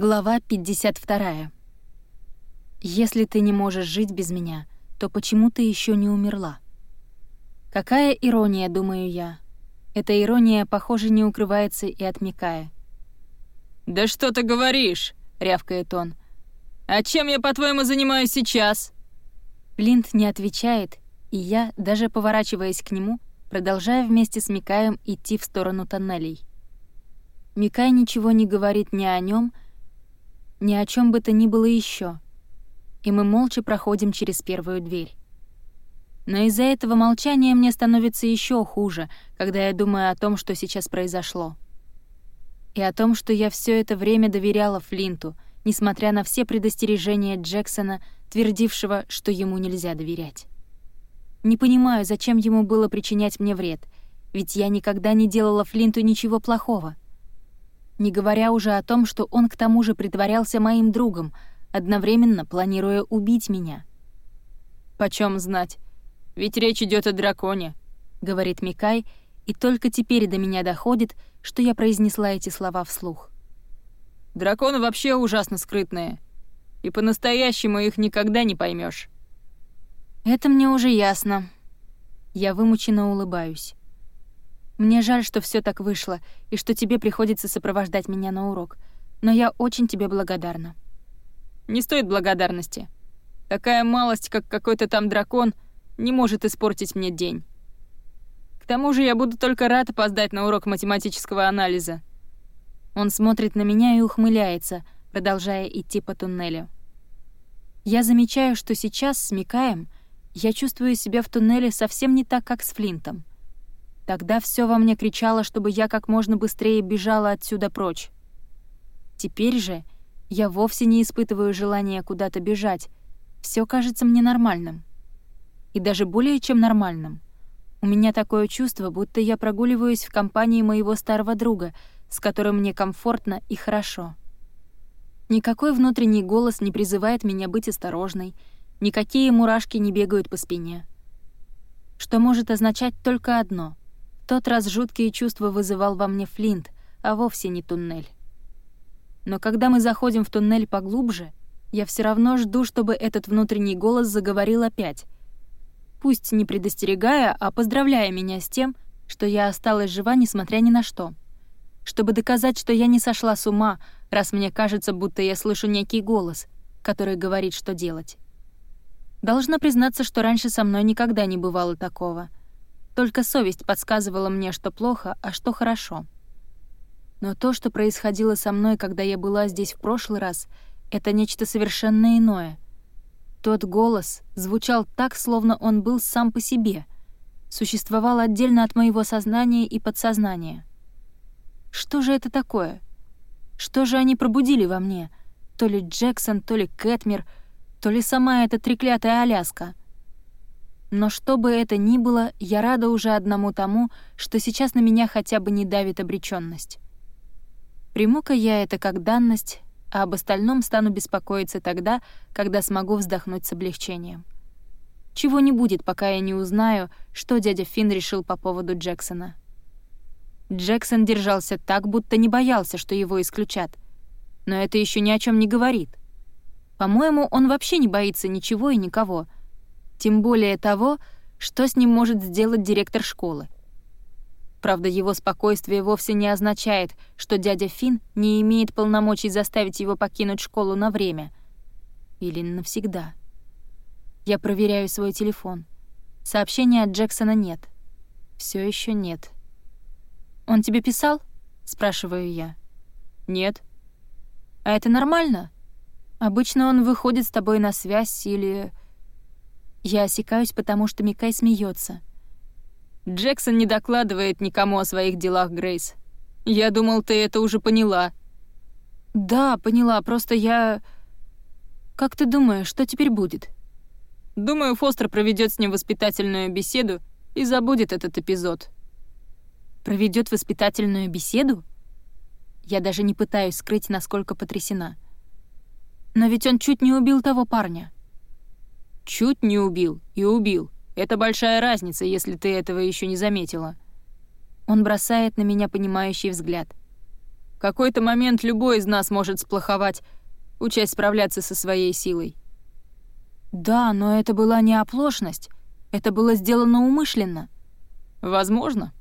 Глава 52. Если ты не можешь жить без меня, то почему ты еще не умерла? Какая ирония, думаю я. Эта ирония, похоже, не укрывается и от Микая. «Да что ты говоришь?» — рявкает он. «А чем я, по-твоему, занимаюсь сейчас?» Линд не отвечает, и я, даже поворачиваясь к нему, продолжаю вместе с Микаем идти в сторону тоннелей. Микай ничего не говорит ни о нем, ни о чем бы то ни было еще, и мы молча проходим через первую дверь. Но из-за этого молчания мне становится еще хуже, когда я думаю о том, что сейчас произошло. И о том, что я все это время доверяла Флинту, несмотря на все предостережения Джексона, твердившего, что ему нельзя доверять. Не понимаю, зачем ему было причинять мне вред, ведь я никогда не делала Флинту ничего плохого — не говоря уже о том, что он к тому же притворялся моим другом, одновременно планируя убить меня. «Почем знать? Ведь речь идет о драконе», — говорит Микай, и только теперь до меня доходит, что я произнесла эти слова вслух. «Драконы вообще ужасно скрытные, и по-настоящему их никогда не поймешь. «Это мне уже ясно». Я вымученно улыбаюсь. Мне жаль, что все так вышло, и что тебе приходится сопровождать меня на урок. Но я очень тебе благодарна». «Не стоит благодарности. Такая малость, как какой-то там дракон, не может испортить мне день. К тому же я буду только рад опоздать на урок математического анализа». Он смотрит на меня и ухмыляется, продолжая идти по туннелю. Я замечаю, что сейчас с Микаем я чувствую себя в туннеле совсем не так, как с Флинтом. Тогда все во мне кричало, чтобы я как можно быстрее бежала отсюда прочь. Теперь же я вовсе не испытываю желания куда-то бежать. Все кажется мне нормальным. И даже более чем нормальным. У меня такое чувство, будто я прогуливаюсь в компании моего старого друга, с которым мне комфортно и хорошо. Никакой внутренний голос не призывает меня быть осторожной, никакие мурашки не бегают по спине. Что может означать только одно — тот раз жуткие чувства вызывал во мне Флинт, а вовсе не туннель. Но когда мы заходим в туннель поглубже, я все равно жду, чтобы этот внутренний голос заговорил опять. Пусть не предостерегая, а поздравляя меня с тем, что я осталась жива, несмотря ни на что. Чтобы доказать, что я не сошла с ума, раз мне кажется, будто я слышу некий голос, который говорит, что делать. Должна признаться, что раньше со мной никогда не бывало такого — только совесть подсказывала мне, что плохо, а что хорошо. Но то, что происходило со мной, когда я была здесь в прошлый раз, это нечто совершенно иное. Тот голос звучал так, словно он был сам по себе, существовал отдельно от моего сознания и подсознания. Что же это такое? Что же они пробудили во мне? То ли Джексон, то ли Кэтмир, то ли сама эта треклятая Аляска — но что бы это ни было, я рада уже одному тому, что сейчас на меня хотя бы не давит обречённость. Приму-ка я это как данность, а об остальном стану беспокоиться тогда, когда смогу вздохнуть с облегчением. Чего не будет, пока я не узнаю, что дядя Финн решил по поводу Джексона. Джексон держался так, будто не боялся, что его исключат. Но это еще ни о чем не говорит. По-моему, он вообще не боится ничего и никого — тем более того, что с ним может сделать директор школы. Правда, его спокойствие вовсе не означает, что дядя Фин не имеет полномочий заставить его покинуть школу на время. Или навсегда. Я проверяю свой телефон. Сообщения от Джексона нет. Все еще нет. «Он тебе писал?» — спрашиваю я. «Нет». «А это нормально? Обычно он выходит с тобой на связь или...» Я осекаюсь, потому что Микай смеется. «Джексон не докладывает никому о своих делах, Грейс. Я думал, ты это уже поняла». «Да, поняла, просто я...» «Как ты думаешь, что теперь будет?» «Думаю, Фостер проведет с ним воспитательную беседу и забудет этот эпизод». Проведет воспитательную беседу?» Я даже не пытаюсь скрыть, насколько потрясена. «Но ведь он чуть не убил того парня». Чуть не убил и убил. Это большая разница, если ты этого еще не заметила. Он бросает на меня понимающий взгляд. В какой-то момент любой из нас может сплоховать, учась справляться со своей силой. Да, но это была не оплошность. Это было сделано умышленно. Возможно.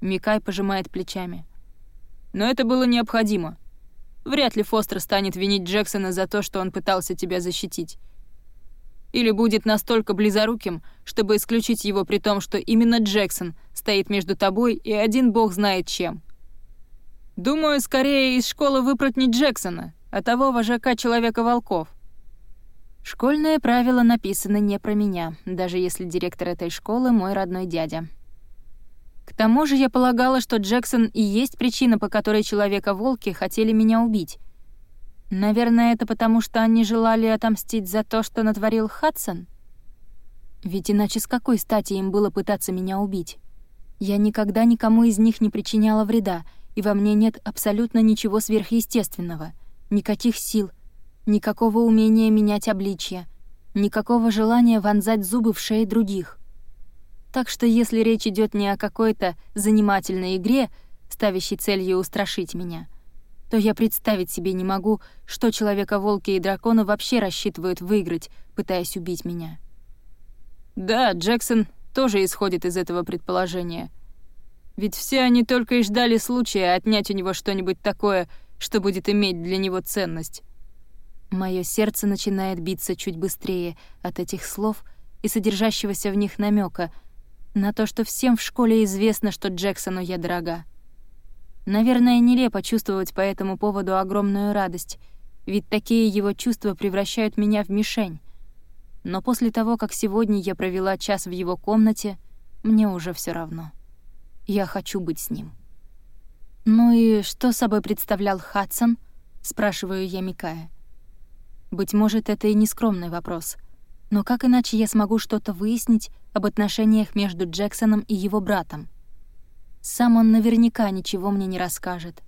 Микай пожимает плечами. Но это было необходимо. Вряд ли Фостер станет винить Джексона за то, что он пытался тебя защитить. Или будет настолько близоруким, чтобы исключить его при том, что именно Джексон стоит между тобой и один бог знает чем. Думаю, скорее из школы выпрать не Джексона, а того вожака Человека-волков. Школьные правила написаны не про меня, даже если директор этой школы — мой родной дядя. К тому же я полагала, что Джексон и есть причина, по которой Человека-волки хотели меня убить. Наверное, это потому, что они желали отомстить за то, что натворил Хадсон? Ведь иначе с какой стати им было пытаться меня убить? Я никогда никому из них не причиняла вреда, и во мне нет абсолютно ничего сверхъестественного, никаких сил — Никакого умения менять обличье, никакого желания вонзать зубы в шеи других. Так что если речь идет не о какой-то занимательной игре, ставящей целью устрашить меня, то я представить себе не могу, что Человека-волки и драконы вообще рассчитывают выиграть, пытаясь убить меня. Да, Джексон тоже исходит из этого предположения. Ведь все они только и ждали случая отнять у него что-нибудь такое, что будет иметь для него ценность. Моё сердце начинает биться чуть быстрее от этих слов и содержащегося в них намека на то, что всем в школе известно, что Джексону я дорога. Наверное, нелепо чувствовать по этому поводу огромную радость, ведь такие его чувства превращают меня в мишень. Но после того, как сегодня я провела час в его комнате, мне уже все равно. Я хочу быть с ним. «Ну и что собой представлял Хадсон?» — спрашиваю я Микая. Быть может, это и не скромный вопрос. Но как иначе я смогу что-то выяснить об отношениях между Джексоном и его братом? Сам он наверняка ничего мне не расскажет.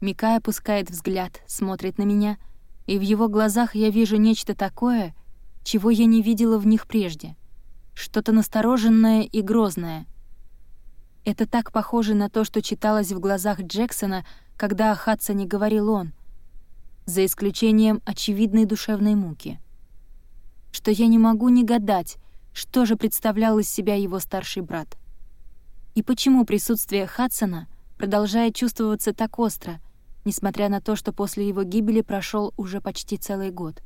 Микай опускает взгляд, смотрит на меня, и в его глазах я вижу нечто такое, чего я не видела в них прежде. Что-то настороженное и грозное. Это так похоже на то, что читалось в глазах Джексона, когда о Хадсоне говорил он — за исключением очевидной душевной муки. Что я не могу не гадать, что же представлял из себя его старший брат. И почему присутствие Хадсона продолжает чувствоваться так остро, несмотря на то, что после его гибели прошел уже почти целый год.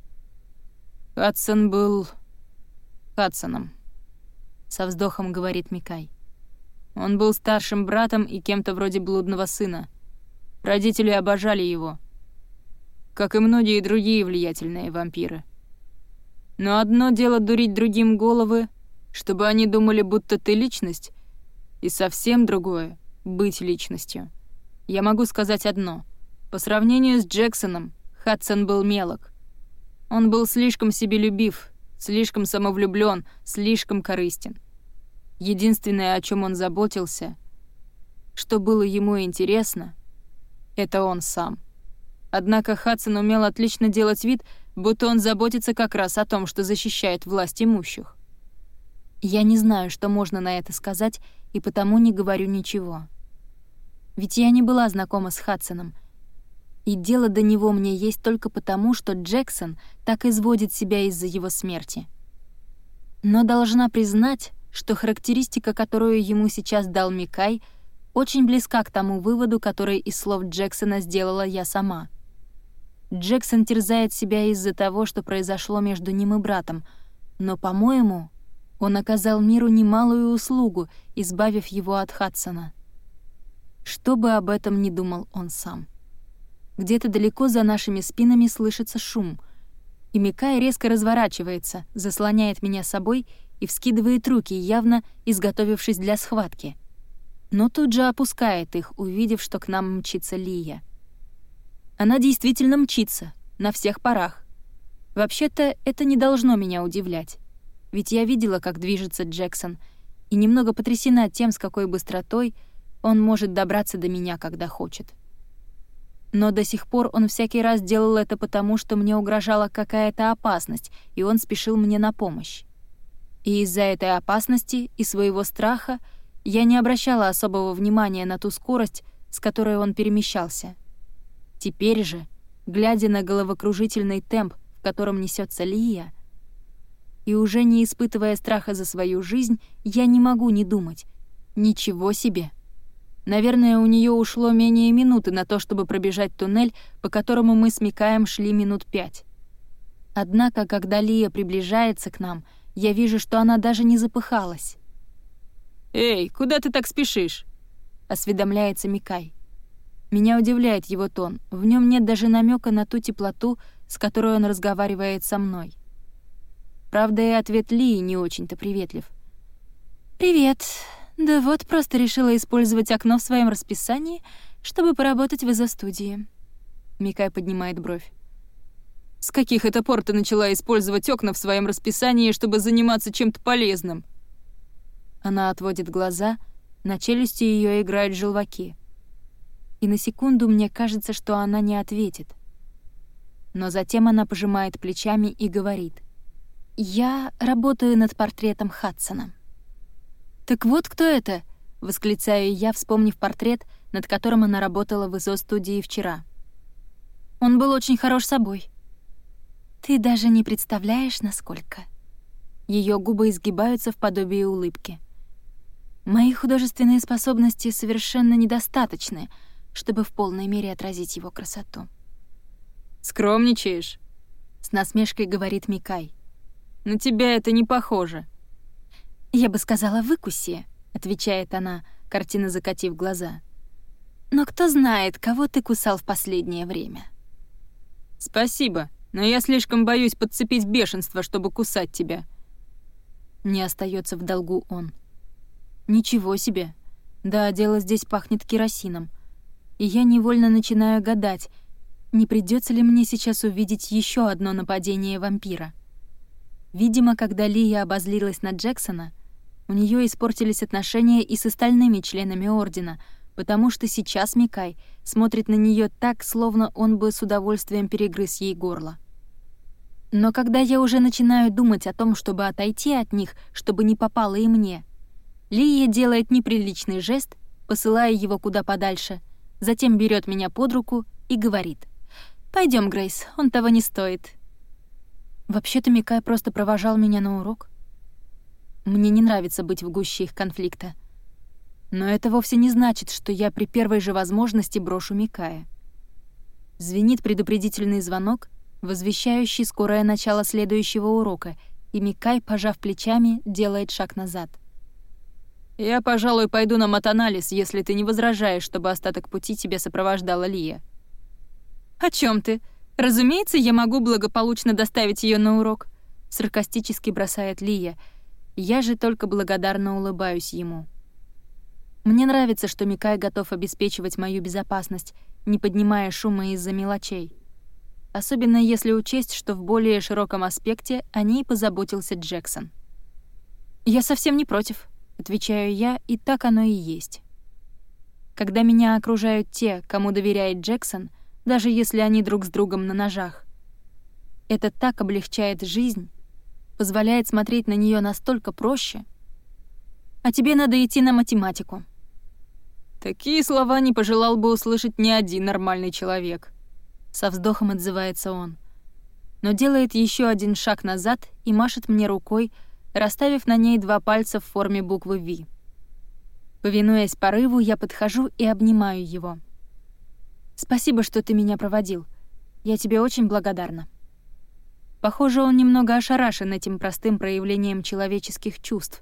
«Хадсон был... Хадсоном», — со вздохом говорит Микай. «Он был старшим братом и кем-то вроде блудного сына. Родители обожали его» как и многие другие влиятельные вампиры. Но одно дело дурить другим головы, чтобы они думали, будто ты личность, и совсем другое — быть личностью. Я могу сказать одно. По сравнению с Джексоном, Хадсон был мелок. Он был слишком себелюбив, слишком самовлюблен, слишком корыстен. Единственное, о чем он заботился, что было ему интересно, это он сам — Однако Хадсон умел отлично делать вид, будто он заботится как раз о том, что защищает власть имущих. Я не знаю, что можно на это сказать, и потому не говорю ничего. Ведь я не была знакома с Хадсоном, и дело до него мне есть только потому, что Джексон так изводит себя из-за его смерти. Но должна признать, что характеристика, которую ему сейчас дал Микай, очень близка к тому выводу, который из слов Джексона сделала я сама — Джексон терзает себя из-за того, что произошло между ним и братом, но, по-моему, он оказал миру немалую услугу, избавив его от Хадсона. Что бы об этом ни думал он сам. Где-то далеко за нашими спинами слышится шум, и Микай резко разворачивается, заслоняет меня собой и вскидывает руки, явно изготовившись для схватки. Но тут же опускает их, увидев, что к нам мчится Лия — она действительно мчится, на всех парах. Вообще-то, это не должно меня удивлять. Ведь я видела, как движется Джексон, и немного потрясена тем, с какой быстротой он может добраться до меня, когда хочет. Но до сих пор он всякий раз делал это потому, что мне угрожала какая-то опасность, и он спешил мне на помощь. И из-за этой опасности и своего страха я не обращала особого внимания на ту скорость, с которой он перемещался — Теперь же, глядя на головокружительный темп, в котором несется Лия, и уже не испытывая страха за свою жизнь, я не могу не думать. Ничего себе! Наверное, у нее ушло менее минуты на то, чтобы пробежать туннель, по которому мы с Микаем шли минут пять. Однако, когда Лия приближается к нам, я вижу, что она даже не запыхалась. «Эй, куда ты так спешишь?» — осведомляется Микай. Меня удивляет его тон. В нем нет даже намека на ту теплоту, с которой он разговаривает со мной. Правда, и ответ Лии не очень-то приветлив. «Привет. Да вот, просто решила использовать окно в своем расписании, чтобы поработать в изо-студии». Микай поднимает бровь. «С каких это пор ты начала использовать окна в своем расписании, чтобы заниматься чем-то полезным?» Она отводит глаза, на челюсти ее играют желваки. И на секунду мне кажется, что она не ответит. Но затем она пожимает плечами и говорит. «Я работаю над портретом Хадсона». «Так вот кто это?» — восклицаю я, вспомнив портрет, над которым она работала в ИЗО-студии вчера. Он был очень хорош собой. «Ты даже не представляешь, насколько...» Ее губы изгибаются в подобии улыбки. Мои художественные способности совершенно недостаточны, чтобы в полной мере отразить его красоту. «Скромничаешь?» — с насмешкой говорит Микай. «На тебя это не похоже». «Я бы сказала, выкуси», — отвечает она, картина закатив глаза. «Но кто знает, кого ты кусал в последнее время?» «Спасибо, но я слишком боюсь подцепить бешенство, чтобы кусать тебя». Не остается в долгу он. Ничего себе. Да, дело здесь пахнет керосином. И я невольно начинаю гадать, не придется ли мне сейчас увидеть еще одно нападение вампира. Видимо, когда Лия обозлилась на Джексона, у нее испортились отношения и с остальными членами Ордена, потому что сейчас Микай смотрит на нее так, словно он бы с удовольствием перегрыз ей горло. Но когда я уже начинаю думать о том, чтобы отойти от них, чтобы не попало и мне — Лия делает неприличный жест, посылая его куда подальше, затем берет меня под руку и говорит. Пойдем, Грейс, он того не стоит». Вообще-то Микай просто провожал меня на урок. Мне не нравится быть в гуще их конфликта. Но это вовсе не значит, что я при первой же возможности брошу Микая. Звенит предупредительный звонок, возвещающий скорое начало следующего урока, и Микай, пожав плечами, делает шаг назад. «Я, пожалуй, пойду на матанализ, если ты не возражаешь, чтобы остаток пути тебя сопровождала Лия». «О чем ты? Разумеется, я могу благополучно доставить ее на урок», — саркастически бросает Лия. Я же только благодарно улыбаюсь ему. Мне нравится, что Микай готов обеспечивать мою безопасность, не поднимая шума из-за мелочей. Особенно если учесть, что в более широком аспекте о ней позаботился Джексон. «Я совсем не против», Отвечаю я, и так оно и есть. Когда меня окружают те, кому доверяет Джексон, даже если они друг с другом на ножах, это так облегчает жизнь, позволяет смотреть на нее настолько проще. А тебе надо идти на математику. Такие слова не пожелал бы услышать ни один нормальный человек. Со вздохом отзывается он. Но делает еще один шаг назад и машет мне рукой, расставив на ней два пальца в форме буквы «Ви». Повинуясь порыву, я подхожу и обнимаю его. «Спасибо, что ты меня проводил. Я тебе очень благодарна». Похоже, он немного ошарашен этим простым проявлением человеческих чувств,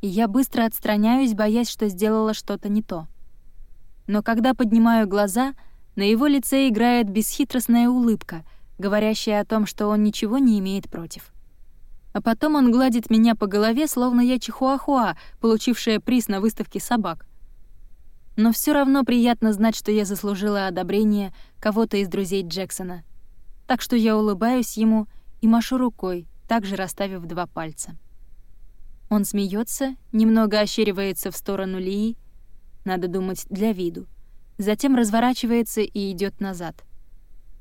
и я быстро отстраняюсь, боясь, что сделала что-то не то. Но когда поднимаю глаза, на его лице играет бесхитростная улыбка, говорящая о том, что он ничего не имеет против. А потом он гладит меня по голове, словно я чихуахуа, получившая приз на выставке собак. Но все равно приятно знать, что я заслужила одобрение кого-то из друзей Джексона. Так что я улыбаюсь ему и машу рукой, также расставив два пальца. Он смеется, немного ощеривается в сторону Лии, надо думать, для виду. Затем разворачивается и идет назад.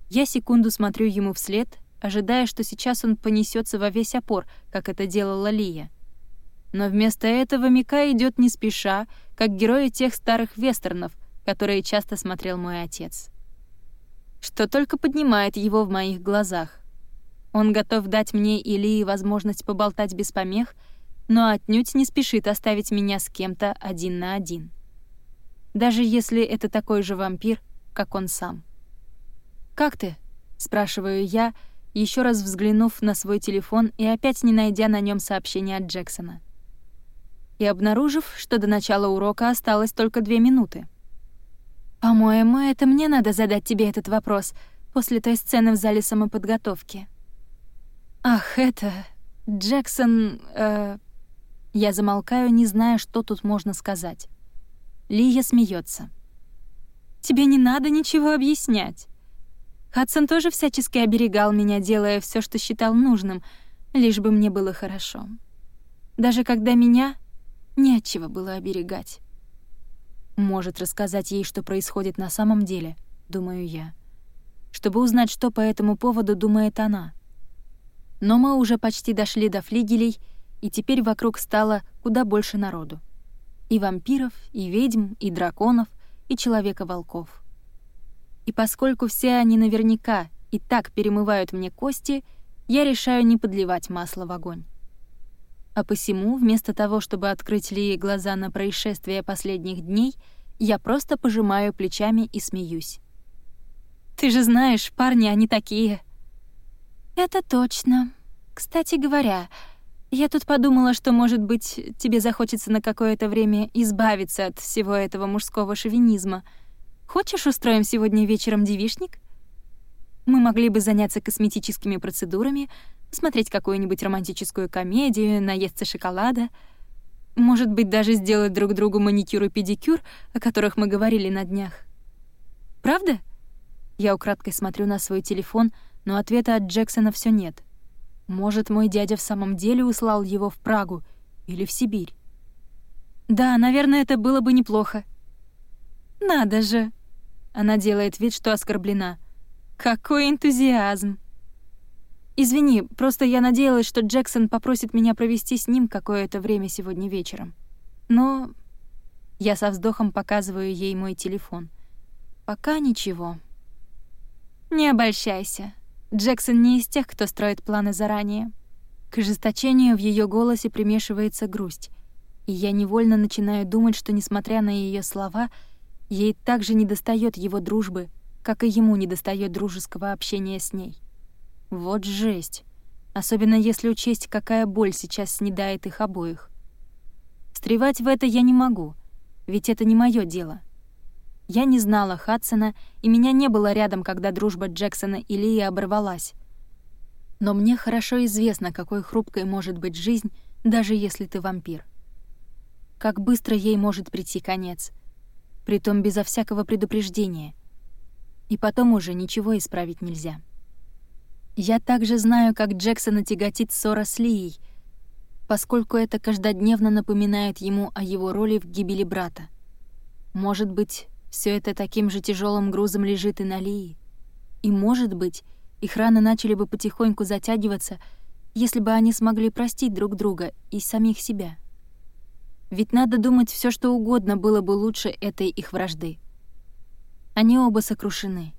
Я секунду смотрю ему вслед, ожидая, что сейчас он понесется во весь опор, как это делала Лия. Но вместо этого Мика идет не спеша, как герои тех старых вестернов, которые часто смотрел мой отец. что только поднимает его в моих глазах. Он готов дать мне и Лии возможность поболтать без помех, но отнюдь не спешит оставить меня с кем-то один на один. Даже если это такой же вампир, как он сам. «Как ты?» — спрашиваю я, еще раз взглянув на свой телефон и опять не найдя на нем сообщения от Джексона. И обнаружив, что до начала урока осталось только две минуты. «По-моему, это мне надо задать тебе этот вопрос после той сцены в зале самоподготовки». «Ах, это... Джексон...» э... Я замолкаю, не зная, что тут можно сказать. Лия смеется. «Тебе не надо ничего объяснять. Хадсон тоже всячески оберегал меня, делая все, что считал нужным, лишь бы мне было хорошо. Даже когда меня не было оберегать. Может рассказать ей, что происходит на самом деле, думаю я. Чтобы узнать, что по этому поводу думает она. Но мы уже почти дошли до флигелей, и теперь вокруг стало куда больше народу. И вампиров, и ведьм, и драконов, и человека-волков. И поскольку все они наверняка и так перемывают мне кости, я решаю не подливать масло в огонь. А посему, вместо того, чтобы открыть Лии глаза на происшествия последних дней, я просто пожимаю плечами и смеюсь. «Ты же знаешь, парни, они такие!» «Это точно. Кстати говоря, я тут подумала, что, может быть, тебе захочется на какое-то время избавиться от всего этого мужского шовинизма. Хочешь, устроим сегодня вечером девишник? Мы могли бы заняться косметическими процедурами, смотреть какую-нибудь романтическую комедию, наесться шоколада. Может быть, даже сделать друг другу маникюр и педикюр, о которых мы говорили на днях. Правда? Я украдкой смотрю на свой телефон — но ответа от Джексона все нет. Может, мой дядя в самом деле услал его в Прагу или в Сибирь? Да, наверное, это было бы неплохо. Надо же. Она делает вид, что оскорблена. Какой энтузиазм. Извини, просто я надеялась, что Джексон попросит меня провести с ним какое-то время сегодня вечером. Но я со вздохом показываю ей мой телефон. Пока ничего. Не обольщайся. Джексон не из тех, кто строит планы заранее. К ожесточению в ее голосе примешивается грусть, и я невольно начинаю думать, что, несмотря на ее слова, ей также недостает его дружбы, как и ему недостает дружеского общения с ней. Вот жесть. Особенно если учесть, какая боль сейчас снедает их обоих. Встревать в это я не могу, ведь это не мое дело — я не знала Хадсона, и меня не было рядом, когда дружба Джексона и Лии оборвалась. Но мне хорошо известно, какой хрупкой может быть жизнь, даже если ты вампир. Как быстро ей может прийти конец, притом безо всякого предупреждения. И потом уже ничего исправить нельзя. Я также знаю, как Джексона тяготит ссора с Лией, поскольку это каждодневно напоминает ему о его роли в гибели брата. Может быть, все это таким же тяжелым грузом лежит и на Лии. И, может быть, их раны начали бы потихоньку затягиваться, если бы они смогли простить друг друга и самих себя. Ведь надо думать, все что угодно было бы лучше этой их вражды. Они оба сокрушены.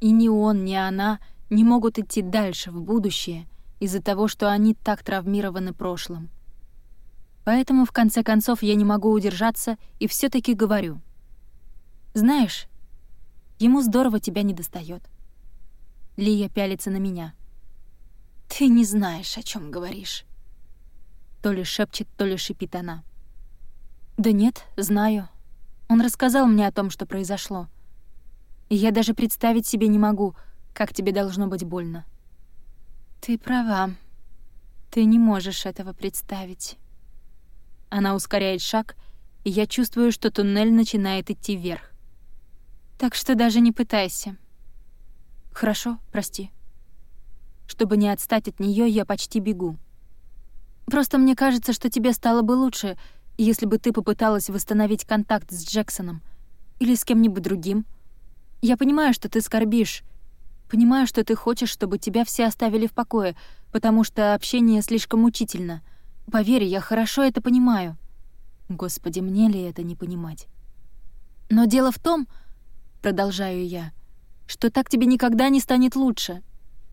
И ни он, ни она не могут идти дальше, в будущее, из-за того, что они так травмированы прошлым. Поэтому, в конце концов, я не могу удержаться и все таки говорю — знаешь, ему здорово тебя не достает. Лия пялится на меня. Ты не знаешь, о чем говоришь. То ли шепчет, то ли шипит она. Да нет, знаю. Он рассказал мне о том, что произошло. И я даже представить себе не могу, как тебе должно быть больно. Ты права. Ты не можешь этого представить. Она ускоряет шаг, и я чувствую, что туннель начинает идти вверх. Так что даже не пытайся. Хорошо, прости. Чтобы не отстать от нее, я почти бегу. Просто мне кажется, что тебе стало бы лучше, если бы ты попыталась восстановить контакт с Джексоном или с кем-нибудь другим. Я понимаю, что ты скорбишь. Понимаю, что ты хочешь, чтобы тебя все оставили в покое, потому что общение слишком мучительно. Поверь, я хорошо это понимаю. Господи, мне ли это не понимать? Но дело в том, продолжаю я, что так тебе никогда не станет лучше.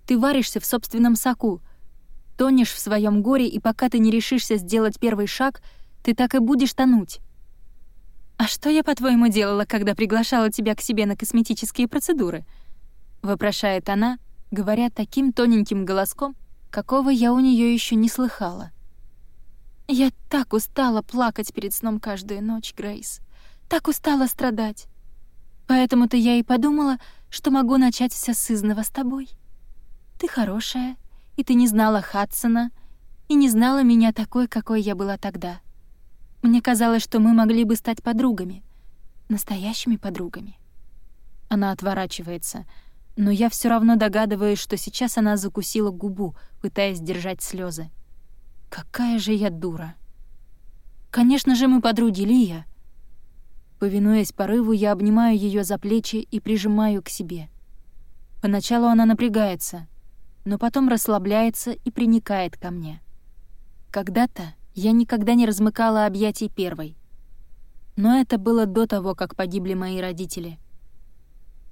Ты варишься в собственном соку, тонешь в своем горе, и пока ты не решишься сделать первый шаг, ты так и будешь тонуть. «А что я, по-твоему, делала, когда приглашала тебя к себе на косметические процедуры?» — вопрошает она, говоря таким тоненьким голоском, какого я у нее еще не слыхала. «Я так устала плакать перед сном каждую ночь, Грейс. Так устала страдать. Поэтому-то я и подумала, что могу начать все с с тобой. Ты хорошая, и ты не знала Хадсона, и не знала меня такой, какой я была тогда. Мне казалось, что мы могли бы стать подругами, настоящими подругами. Она отворачивается, но я все равно догадываюсь, что сейчас она закусила губу, пытаясь держать слезы. Какая же я дура. Конечно же, мы подруги, Лия. Повинуясь порыву, я обнимаю ее за плечи и прижимаю к себе. Поначалу она напрягается, но потом расслабляется и приникает ко мне. Когда-то я никогда не размыкала объятий первой. Но это было до того, как погибли мои родители.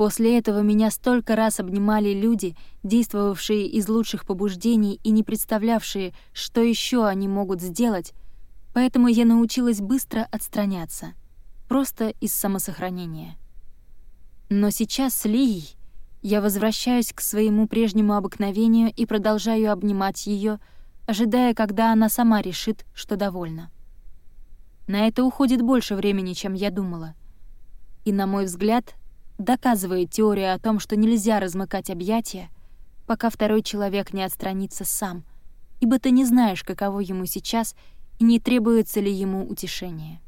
После этого меня столько раз обнимали люди, действовавшие из лучших побуждений и не представлявшие, что еще они могут сделать, поэтому я научилась быстро отстраняться — просто из самосохранения. Но сейчас с Лией я возвращаюсь к своему прежнему обыкновению и продолжаю обнимать ее, ожидая, когда она сама решит, что довольна. На это уходит больше времени, чем я думала. И, на мой взгляд, доказывает теория о том, что нельзя размыкать объятия, пока второй человек не отстранится сам, ибо ты не знаешь, каково ему сейчас и не требуется ли ему утешение.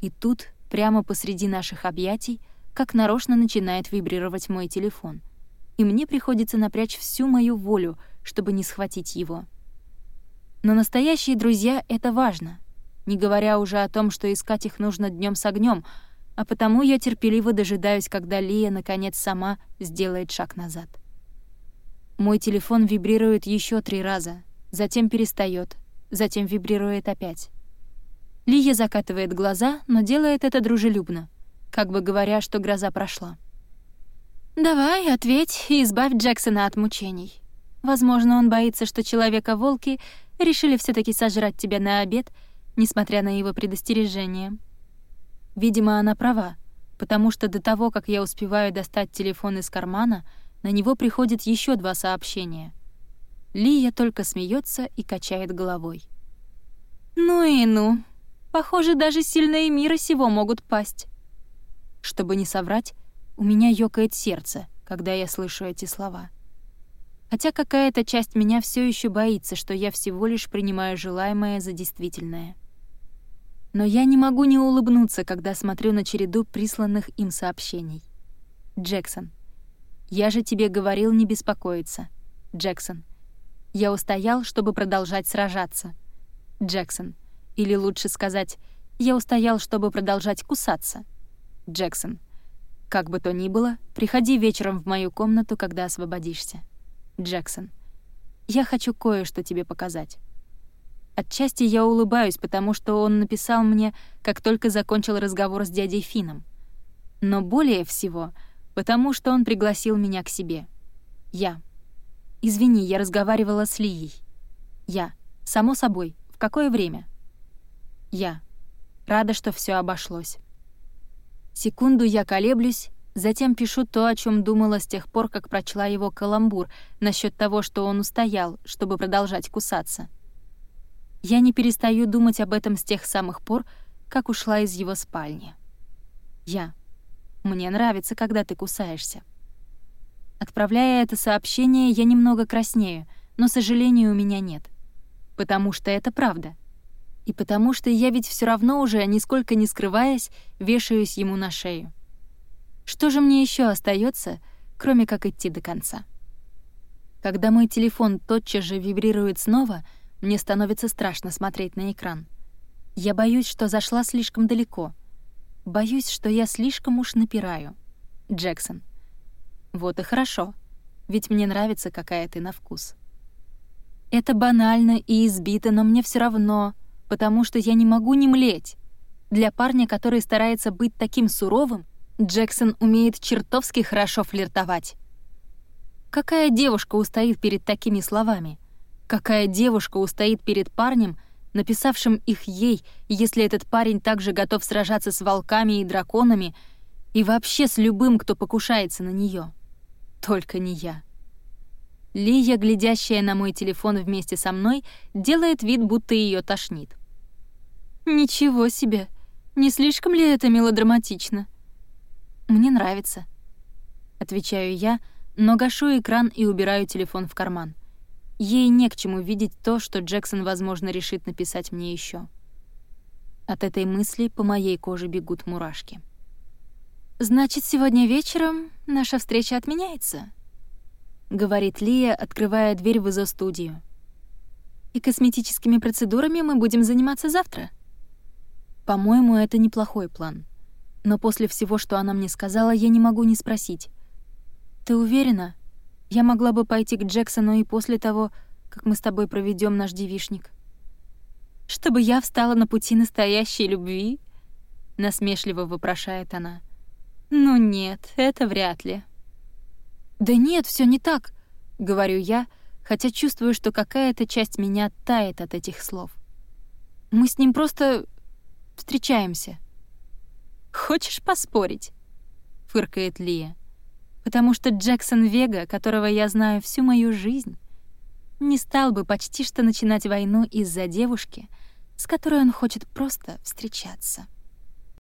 И тут, прямо посреди наших объятий, как нарочно начинает вибрировать мой телефон. И мне приходится напрячь всю мою волю, чтобы не схватить его. Но настоящие друзья — это важно, не говоря уже о том, что искать их нужно днем с огнем, а потому я терпеливо дожидаюсь, когда Лия наконец сама сделает шаг назад. Мой телефон вибрирует еще три раза, затем перестает, затем вибрирует опять. Лия закатывает глаза, но делает это дружелюбно, как бы говоря, что гроза прошла. «Давай, ответь и избавь Джексона от мучений. Возможно, он боится, что Человека-волки решили все таки сожрать тебя на обед, несмотря на его предостережение. Видимо, она права, потому что до того, как я успеваю достать телефон из кармана, на него приходит еще два сообщения. Лия только смеется и качает головой. «Ну и ну», Похоже, даже сильные мира сего могут пасть. Чтобы не соврать, у меня ёкает сердце, когда я слышу эти слова. Хотя какая-то часть меня все еще боится, что я всего лишь принимаю желаемое за действительное. Но я не могу не улыбнуться, когда смотрю на череду присланных им сообщений. Джексон. Я же тебе говорил не беспокоиться. Джексон. Я устоял, чтобы продолжать сражаться. Джексон. Или лучше сказать, я устоял, чтобы продолжать кусаться. Джексон. Как бы то ни было, приходи вечером в мою комнату, когда освободишься. Джексон. Я хочу кое-что тебе показать. Отчасти я улыбаюсь, потому что он написал мне, как только закончил разговор с дядей Фином. Но более всего, потому что он пригласил меня к себе. Я. Извини, я разговаривала с Лией. Я. Само собой. В какое время? Я. Рада, что все обошлось. Секунду я колеблюсь, затем пишу то, о чем думала с тех пор, как прочла его каламбур насчет того, что он устоял, чтобы продолжать кусаться. Я не перестаю думать об этом с тех самых пор, как ушла из его спальни. Я. Мне нравится, когда ты кусаешься. Отправляя это сообщение, я немного краснею, но сожалений у меня нет. Потому что это правда и потому что я ведь все равно уже, нисколько не скрываясь, вешаюсь ему на шею. Что же мне еще остается, кроме как идти до конца? Когда мой телефон тотчас же вибрирует снова, мне становится страшно смотреть на экран. Я боюсь, что зашла слишком далеко. Боюсь, что я слишком уж напираю. Джексон. Вот и хорошо, ведь мне нравится, какая ты на вкус. Это банально и избито, но мне все равно потому что я не могу не млеть. Для парня, который старается быть таким суровым, Джексон умеет чертовски хорошо флиртовать. Какая девушка устоит перед такими словами? Какая девушка устоит перед парнем, написавшим их ей, если этот парень также готов сражаться с волками и драконами и вообще с любым, кто покушается на нее? Только не я. Лия, глядящая на мой телефон вместе со мной, делает вид, будто ее тошнит. «Ничего себе! Не слишком ли это мелодраматично?» «Мне нравится», — отвечаю я, но гашу экран и убираю телефон в карман. Ей не к чему видеть то, что Джексон, возможно, решит написать мне еще. От этой мысли по моей коже бегут мурашки. «Значит, сегодня вечером наша встреча отменяется?» — говорит Лия, открывая дверь в изо-студию. «И косметическими процедурами мы будем заниматься завтра?» По-моему, это неплохой план. Но после всего, что она мне сказала, я не могу не спросить. «Ты уверена? Я могла бы пойти к Джексону и после того, как мы с тобой проведем наш девишник». «Чтобы я встала на пути настоящей любви?» — насмешливо вопрошает она. «Ну нет, это вряд ли». «Да нет, все не так», — говорю я, хотя чувствую, что какая-то часть меня тает от этих слов. «Мы с ним просто встречаемся». «Хочешь поспорить?» — фыркает Лия. «Потому что Джексон Вега, которого я знаю всю мою жизнь, не стал бы почти что начинать войну из-за девушки, с которой он хочет просто встречаться».